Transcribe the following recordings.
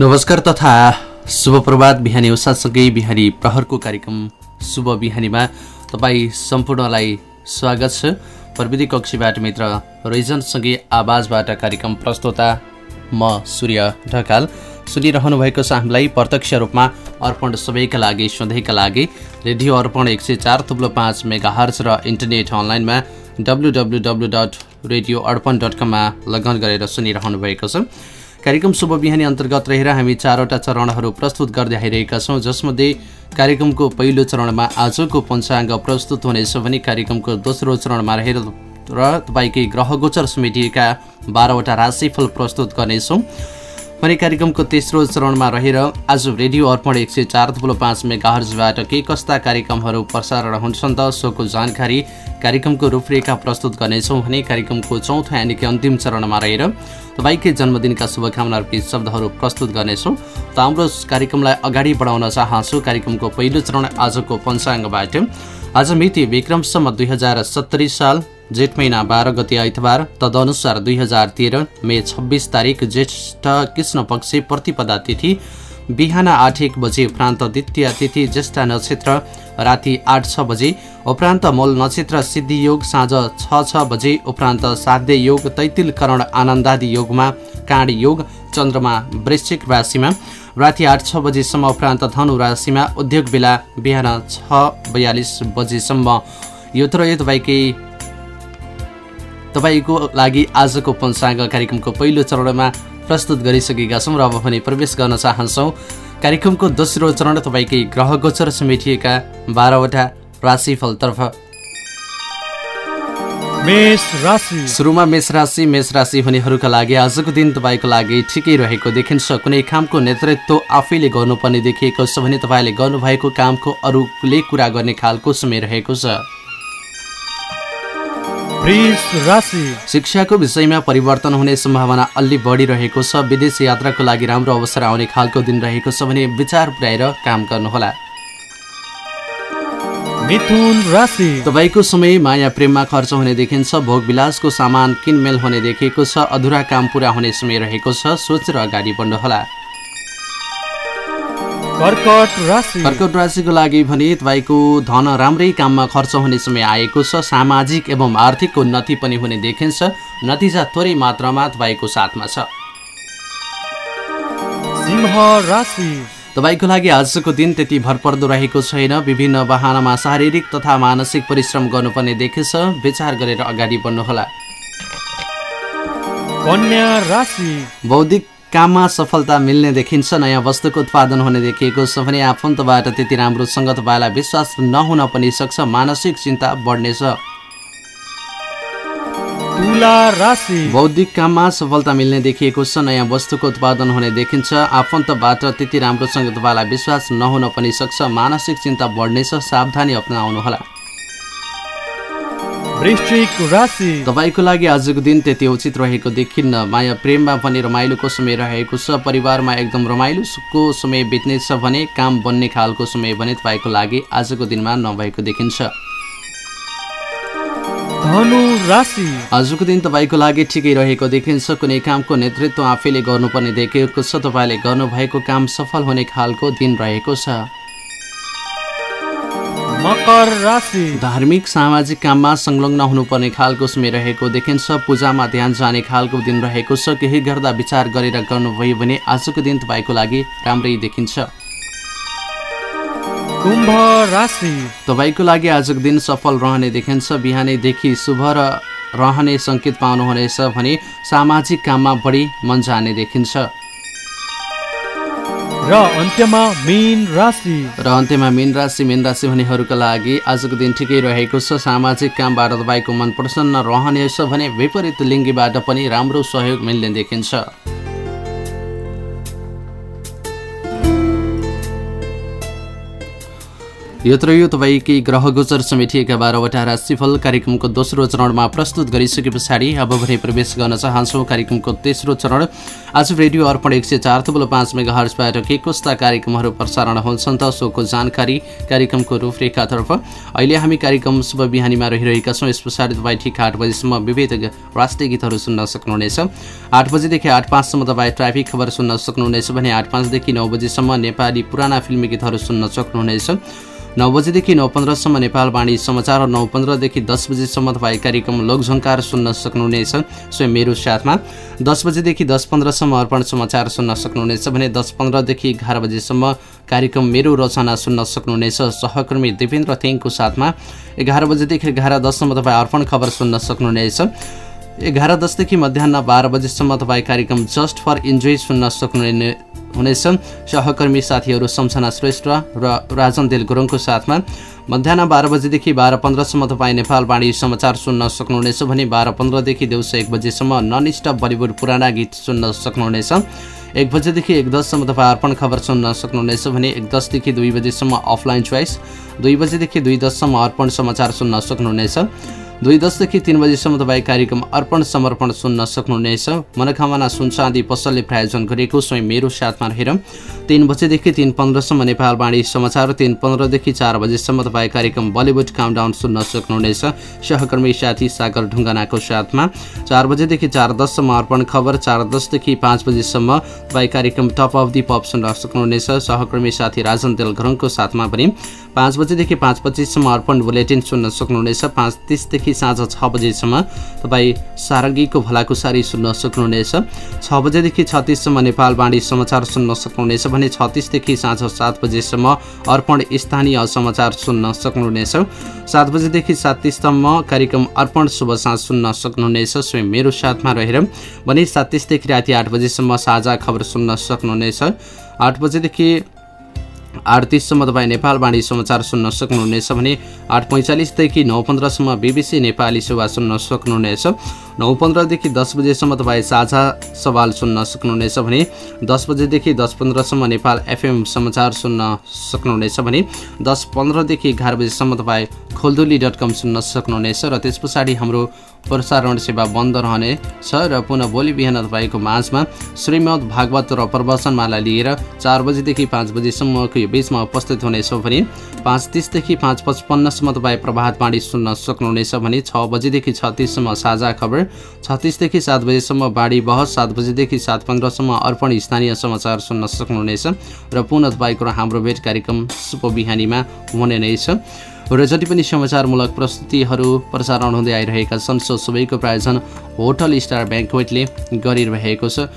नमस्कार तथा शुभ प्रभात बिहानी उषासँगै बिहानी प्रहरको कार्यक्रम शुभ बिहानीमा तपाईँ सम्पूर्णलाई स्वागत छ। प्रविधि कक्षीबाट मित्र रिजनसँगै आवाजबाट कार्यक्रम प्रस्तुता म सूर्य ढकाल। सुनिरहनु भएको छ हामीलाई प्रत्यक्ष रूपमा अर्पण सबैका लागि सधैँका लागि। रेडियो अर्पण एक सय चार थुप्लो पाँच मेगा हर्च र इन्टरनेट अनलाइनमा W W W dot radio Arpan dot कममा लगन गरेर सुनिरहनु भएको छ। कार्यक्रम शुभ बिहानी अन्तर्गत रहेर हामी चारवटा चरणहरू प्रस्तुत गर्दै आइरहेका छौँ जसमध्ये कार्यक्रमको पहिलो चरणमा आजको पञ्चाङ्ग प्रस्तुत हुनेछ भने कार्यक्रमको दोस्रो चरणमा रहेर र तपाईँकै ग्रह गोचर समेटिएका बाह्रवटा राशिफल प्रस्तुत गर्नेछौँ। भने कार्यक्रमको तेस्रो चरणमा रहेर आज रेडियो अर्पण एक सय चार थुप्रो पाँच मेगाहर्जबाट के कस्ता कार्यक्रमहरू प्रसारण हुन्छन् त सोको जानकारी कार्यक्रमको रूपरेखा प्रस्तुत गर्नेछौँ भने कार्यक्रमको चौथो यानि कि अन्तिम चरणमा रहेर तपाईँकै जन्मदिनका शुभकामना रूपी शब्दहरू प्रस्तुत गर्नेछौँ। त हाम्रो कार्यक्रमलाई अगाडि बढाउन चाहन्छु। कार्यक्रमको पहिलो चरण आजको पञ्चाङ्गबाट। आज मिति विक्रमसम्म दुई हजार सत्तरी साल जेठ महिना बाह्र गति आइतबार तदनुसार दुई हजार तेह्र मे छब्बिस तारिक ज्येष्ठ कृष्ण पक्ष प्रतिपदा तिथि बिहान आठ एक बजे उपरान्त द्वितीय तिथि ज्येष्ठ नक्षत्र राति आठ छ बजे उपरान्त मूल नक्षत्र सिद्धियोग साँझ छ छ बजे उपरान्त साध्य योग तैतिल करण आनन्दादि योगमा काँड योग चन्द्रमा वृश्चिक राशिमा राति आठ छ बजेसम्म उपरान्त धनु राशिमा उद्योग बेला बिहान छ बयालिस बजेसम्म। यो तर यो तपाईँकै तपाईँको लागि आजको पञ्चाङ्ग कार्यक्रमको पहिलो चरणमा प्रस्तुत गरिसकेका छौँ र अब भने प्रवेश गर्न चाहन्छौँ। कार्यक्रमको दोस्रो चरण तपाईँकै ग्रह गोचर समेटिएका बाह्रवटा राशिफलतर्फ सुरुमा मेष राशि मेष राशि हुनेहरूका लागि आजको दिन तपाईँको लागि ठिकै रहेको देखिन्छ। कुनै कामको नेतृत्व आफैले गर्नुपर्ने देखिएको छ भने तपाईँले गर्नुभएको कामको अरूले कुरा गर्ने खालको समय रहेको छ। शिक्षाको विषयमा परिवर्तन हुने सम्भावना अलि बढिरहेको छ। विदेश यात्राको लागि राम्रो अवसर आउने खालको दिन रहेको छ भने विचार पुर्याएर काम गर्नुहोला। तपाईँको समय माया प्रेममा खर्च हुने देखिन्छ भोग विलासको सामान किनमेल हुने देखिएको छ अधुरा काम पुरा हुने समय रहेको छ। सोचेर अगाडि बढ्नुहोला। कर्कट राशिको लागि भने तपाईँको धन राम्रै काममा खर्च हुने समय आएको छ। सामाजिक एवं आर्थिक उन्नति पनि हुने देखिन्छ। नतिजा थोरै मात्रामा तपाईँको साथमा छ। तपाईँको लागि आजको दिन त्यति भरपर्दो रहेको छैन। विभिन्न वाहनामा शारीरिक तथा मानसिक परिश्रम गर्नुपर्ने देखिन्छ। विचार गरेर अगाडि बढ्नुहोला। बौद्धिक काममा सफलता मिल्ने देखिन्छ नयाँ वस्तुको उत्पादन हुने देखिएको छ भने आफन्तबाट त्यति राम्रोसँग तपाईँलाई विश्वास नहुन पनि सक्छ मानसिक चिन्ता बढ्नेछ। बौद्धिक काममा सफलता मिल्ने देखिएको छ नयाँ वस्तुको उत्पादन हुने देखिन्छ आफन्तबाट त्यति राम्रोसँग तपाईँलाई विश्वास नहुन पनि सक्छ मानसिक चिन्ता बढ्नेछ सावधानी अप्नाउनुहोला। तपाईँको लागि आजको दिन त्यति उचित रहेको देखिन्न। माया प्रेममा पनि रमाइलोको समय रहेको छ। परिवारमा एकदम रमाइलोको समय बित्नेछ भने काम बन्ने खालको समय भने तपाईँको लागि आजको दिनमा नभएको देखिन्छ। आजको दिन तपाईँको लागि ठिकै रहेको देखिन्छ। कुनै कामको नेतृत्व आफैले गर्नुपर्ने देखिएको छ। तपाईँले गर्नुभएको काम सफल हुने खालको दिन रहेको छ। मकर राशि। धार्मिक सामाजिक काममा संलग्न हुनुपर्ने खालको समय रहेको देखिन्छ। पूजामा ध्यान जाने खालको दिन रहेको छ। केही गर्दा विचार गरेर गर्नुभयो भने आजको दिन तपाईँको लागि राम्रै देखिन्छ। कुम्भ राशि। तपाईँको लागि आजको दिन सफल रहने देखिन्छ। बिहानैदेखि शुभ र रहने सङ्केत पाउनुहुनेछ भने सामाजिक काममा बढी मन जाने देखिन्छ। र अन्त्यमा मेन राशि। र अन्त्यमा मेन राशि मेन राशि हुनेहरूका लागि आजको दिन ठिकै रहेको छ। सामाजिक कामबाट तपाईँको मन प्रसन्न रहनेछ भने विपरीत लिङ्गीबाट पनि राम्रो सहयोग मिल्ने देखिन्छ। यो त यो तपाईँकै ग्रह गोचर समेटिएका बाह्रवटा राशिफल कार्यक्रमको दोस्रो चरणमा प्रस्तुत गरिसके पछाडि अब भने प्रवेश गर्न चाहन्छौँ। कार्यक्रमको तेस्रो चरण आज रेडियो अर्पण एक सय चार तबलो पाँच मेगा हर्सबाट के कस्ता कार्यक्रमहरू प्रसारण हुन्छन् त सोको जानकारी कार्यक्रमको रूपरेखातर्फ। अहिले हामी कार्यक्रम शुभ बिहानीमा रहिरहेका छौँ। यस पछाडि तपाईँ ठिक आठ बजीसम्म विविध राष्ट्रिय गीतहरू सुन्न सक्नुहुनेछ। आठ बजीदेखि आठ पाँचसम्म तपाईँ ट्राफिक खबर सुन्न सक्नुहुनेछ भने आठ पाँचदेखि नौ बजीसम्म नेपाली पुराना फिल्मी गीतहरू सुन्न सक्नुहुनेछ। नौ बजेदेखि नौ पन्ध्रसम्म नेपाल वाणी समाचार र नौ पन्ध्रदेखि दस बजीसम्म तपाईँ कार्यक्रम लोकझङ्कार सुन्न सक्नुहुनेछ। स्वयं मेरो साथमा दस बजेदेखि दस पन्ध्रसम्म अर्पण समाचार सुन्न सक्नुहुनेछ भने दस पन्ध्रदेखि एघार बजीसम्म कार्यक्रम मेरो रचना सुन्न सक्नुहुनेछ। सहकर्मी दिपेन्द्र थेङको साथमा एघार बजेदेखि एघार दससम्म तपाईँ अर्पण खबर सुन्न सक्नुहुनेछ। एघार दसदेखि मध्याह बाह्र बजीसम्म तपाईँ कार्यक्रम जस्ट फर इन्जोय सुन्न सक्नुहुने हुनेछ सहकर्मी साथीहरू सम्झना श्रेष्ठ र राजन देल गुरुङको साथमा मध्याह बाह्र बजेदेखि बाह्र पन्ध्रसम्म तपाईँ नेपाल बाणी समाचार सुन्न सक्नुहुनेछ भने बाह्र पन्ध्रदेखि दिउँसो एक बजेसम्म नन स्टप बलिउड पुराना गीत सुन्न सक्नुहुनेछ। एक बजेदेखि एक दससम्म तपाईँ अर्पण खबर सुन्न सक्नुहुनेछ भने एक दसदेखि दुई बजेसम्म अफलाइन चोइस दुई बजेदेखि दुई दससम्म अर्पण समाचार सुन्न सक्नुहुनेछ। दुई दसदेखि तिन बजीसम्म तपाईँ कार्यक्रम अर्पण समर्पण सुन्न सक्नुहुनेछ। मनोकामना सुनचाँदी पसलले प्रायोजन गरेको स्वयं मेरो साथमा रहेर। तिन बजेदेखि तिन पन्ध्रसम्म नेपाल बाणी समाचार तिन पन्ध्रदेखि चार बजेसम्म तपाईँ कार्यक्रम बलिउड काउन्टाउन सुन्न सक्नुहुनेछ। सहकर्मी साथी सागर ढुङ्गानाको साथमा चार बजेदेखि चार दससम्म अर्पण खबर चार दसदेखि पाँच बजीसम्म तपाईँ कार्यक्रम टप अफ दि पप सुन्न सक्नुहुनेछ। सहकर्मी साथी राजन तेल घरङको साथमा पनि पाँच बजेदेखि पाँच पच्चिससम्म अर्पण बुलेटिन सुन्न सक्नुहुनेछ। पाँच तिसदेखि साँझ छ बजीसम्म तपाईँ सारङ्गीको भलाकुसारी सुन्न सक्नुहुनेछ। छ बजेदेखि छत्तिससम्म नेपाल बाणी समाचार सुन्न सक्नुहुनेछ भने छत्तिसदेखि साँझ सात बजेसम्म अर्पण स्थानीय समाचार सुन्न सक्नुहुनेछ। सात बजेदेखि सात तिससम्म कार्यक्रम अर्पण शुभ साँझ सुन्न सक्नुहुनेछ। स्वयं मेरो साथमा रहेर भने सात तिसदेखि राति आठ बजेसम्म साझा खबर सुन्न सक्नुहुनेछ। आठ बजेदेखि आठ तिससम्म तपाईँ नेपाल बाणी समाचार सुन्न सक्नुहुनेछ भने आठ पैँचालिसदेखि नौ पन्ध्रसम्म बिबिसी नेपाली सेवा सुन्न सक्नुहुनेछ। नौ पन्ध्रदेखि दस बजेसम्म तपाईँ साझा सवाल सुन्न सक्नुहुनेछ भने दस बजेदेखि दस पन्ध्रसम्म नेपाल एफएम समाचार सुन्न सक्नुहुनेछ भने दस पन्ध्रदेखि एघार बजीसम्म तपाईँ खोलदुली डट कम सुन्न सक्नुहुनेछ र त्यस पछाडि हाम्रो प्रसारण सेवा बन्द रहनेछ र पुनः भोलि बिहान तपाईँको माझमा श्रीमद् भागवत र प्रवचनमाला लिएर चार बजीदेखि पाँच बजीसम्मको यो बिचमा उपस्थित हुनेछौँ भने पाँच तिसदेखि पाँच पचपन्नसम्म तपाईँ प्रभात बाणी सुन्न सक्नुहुनेछ भने छ बजीदेखि छत्तिससम्म साझा खबर छत्तिसदेखि सात बजीसम्म बाढी बहस सात बजीदेखि सात पन्ध्रसम्म अर्पण स्थानीय समाचार सुन्न सक्नुहुनेछ र पुनः तपाईँको हाम्रो भेट कार्यक्रम सुप बिहानीमा हुने नै छ। र जति पनि समाचारमूलक प्रस्तुतिहरू प्रसारण हुँदै आइरहेका छन् सो सबैको प्रायोजन होटल स्टार ब्याङ्कवेटले गरिरहेको छ।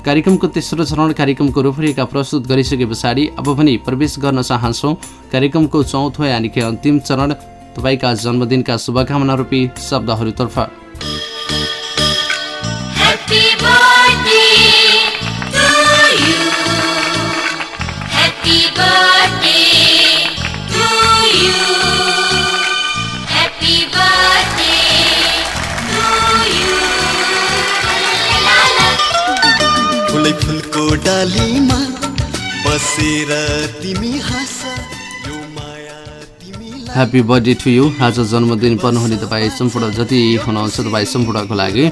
कार्यक्रमको तेस्रो चरण कार्यक्रमको रूपरेखा प्रस्तुत गरिसके पछाडि अब पनि प्रवेश गर्न चाहन्छौँ। कार्यक्रमको चौथो यानि कि अन्तिम चरण तपाईँका जन्मदिनका शुभकामना रूपी शब्दहरूतर्फ ह्याप्पी बर्थडे टु यु आज जन्मदिन पर्नुहुने तपाईँ सम्पूर्ण जति हुनुहुन्छ तपाईँ सम्पूर्णको लागि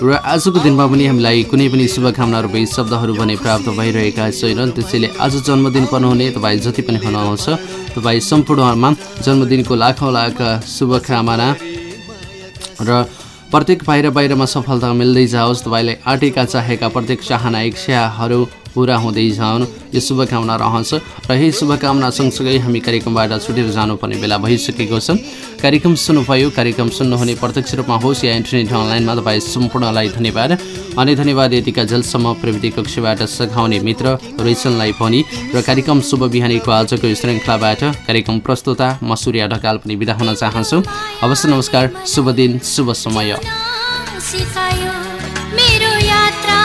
र आजको दिनमा पनि हामीलाई कुनै पनि शुभकामनाहरू भई शब्दहरू भने प्राप्त भइरहेका छैनन्। त्यसैले आज जन्मदिन पर्नुहुने तपाईँ जति पनि हुनुहुन्छ तपाईँ सम्पूर्णमा जन्मदिनको लाखौँ लाख शुभकामना र प्रत्येक बाहिर बाहिरमा सफलता मिल्दै जाओस्। तपाईँले आँटेका चाहेका प्रत्येक चाहना इच्छाहरू पुरा हुँदै जाउन्। यो शुभकामना रहन्छ र यही शुभकामना सँगसँगै हामी कार्यक्रमबाट छुटेर जानुपर्ने बेला भइसकेको छ। कार्यक्रम सुन्नुभयो कार्यक्रम सुन्नुहुने प्रत्यक्ष रूपमा होस् या इन्टरनेट अनलाइनमा तपाईँ सम्पूर्णलाई धन्यवाद। अनि धन्यवाद यतिका जेलसम्म प्रविधि कक्षबाट सघाउने मित्र रिसनलाई पनि। र कार्यक्रम शुभ बिहानीको आजको श्रृङ्खलाबाट कार्यक्रम प्रस्तुता म सूर्य ढकाल पनि बिदा हुन चाहन्छु। अवश्य नमस्कार शुभ दिन शुभ समय। मेरो यात्राहरूलाई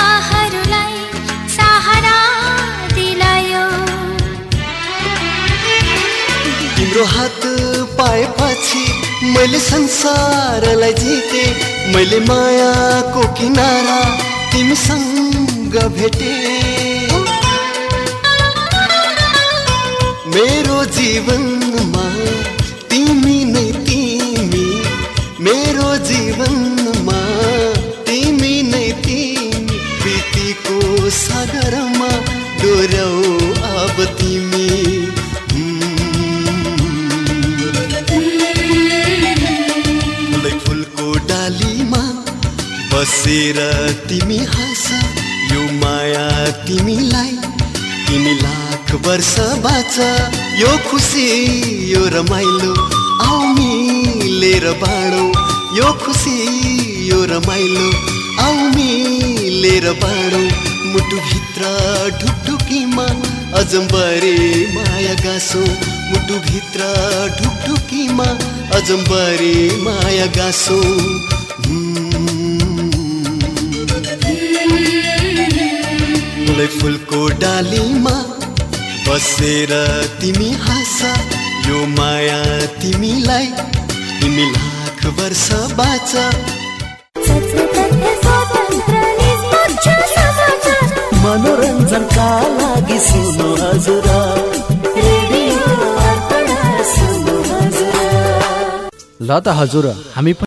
तिम्रो हात पाएपछि मैले संसारलाई जिते मैले मायाको किनारा तिमीसँग भेटे। मेरो जीवनमा तिमी नै तिमी मेरो जीवनमा बसेर तिमी हाँस यो माया तिमीलाई। तिमी लाख वर्ष बाँच यो खुसी यो रमाइलो आउ मिलेर बाँडौ। यो खुसी यो रमाइलो आउ मिलेर बाँडौ। मुटुभित्र ढुकढुकीमा अजम्बरे माया गाँसो। मुटुभित्र ढुकढुकीमा अजम्बरे माया गाँसो। फुलको डालीमा बसेर तिमी हाँस यो माया तिमीलाई। तिमी लाख वर्ष बाँच। मनोरञ्जनका लागि सुन्नु हजुर। ल त हजुर हामी